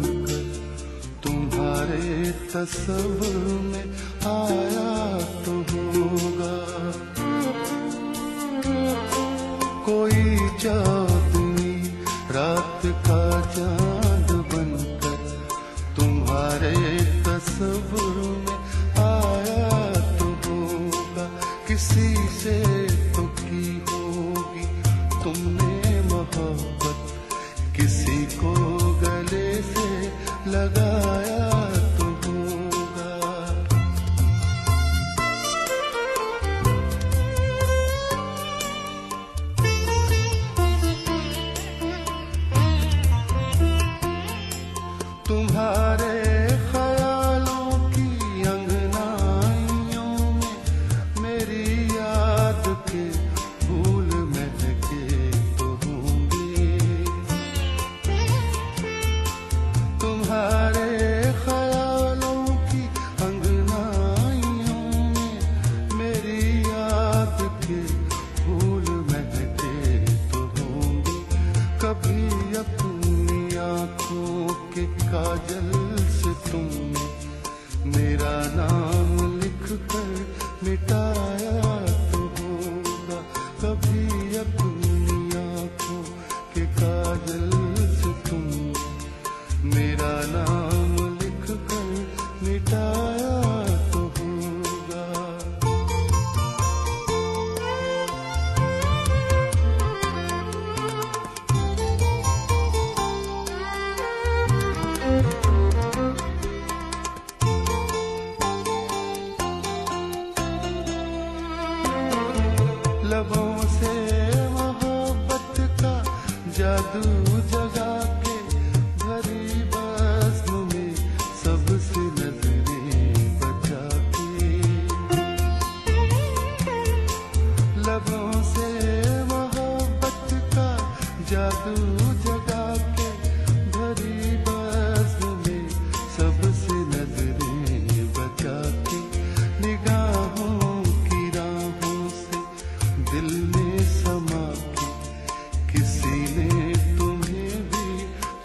बनकर तुम्हारे तस्वर में आया तो होगा। कोई जा तुम्हारे जादू जगा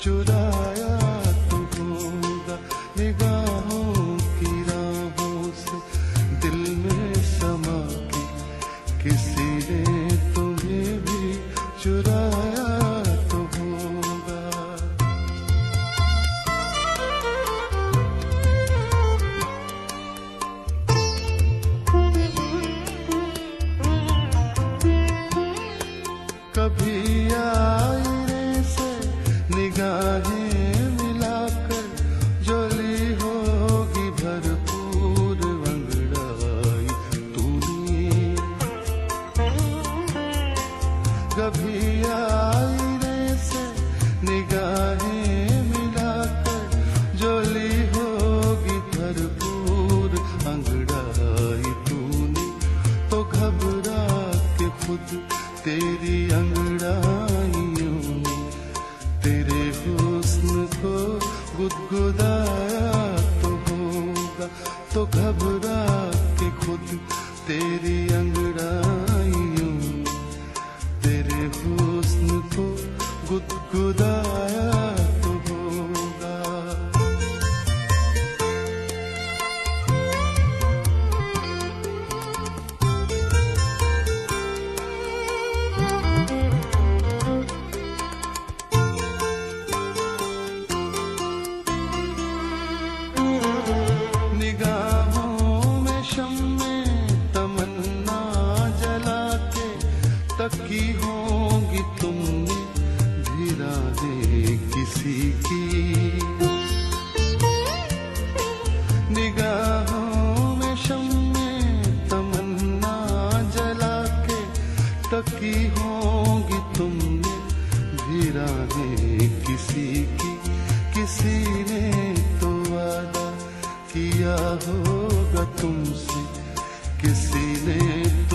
चुराया तो होगा की राहों से दिल में समा के। किसी ने तुम्हें भी चुराया तो होगा कभी किसी की निगाहों में शम्मे तमन्ना जला के तकी होगी तुमने भिराने किसी की, किसी ने तो वादा किया होगा तुमसे, किसी ने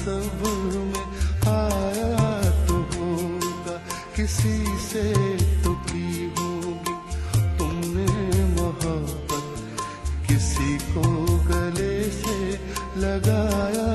तस्वुर में आया तो होगा। किसी से तो की होगी तुमने मोहब्बत। किसी को गले से लगाया